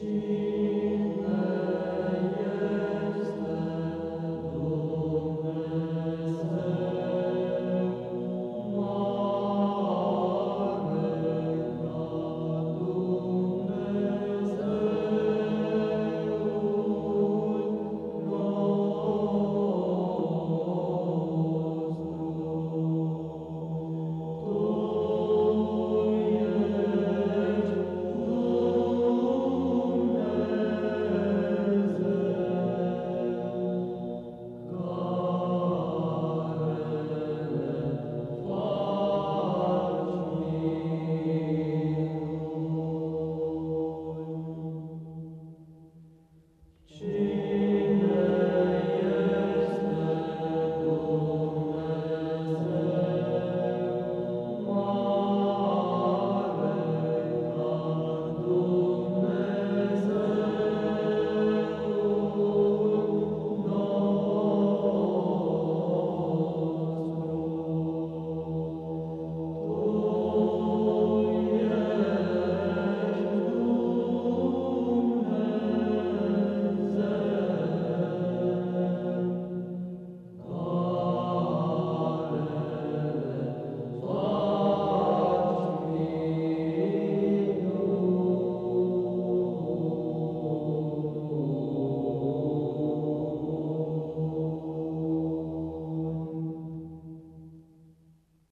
Jesus.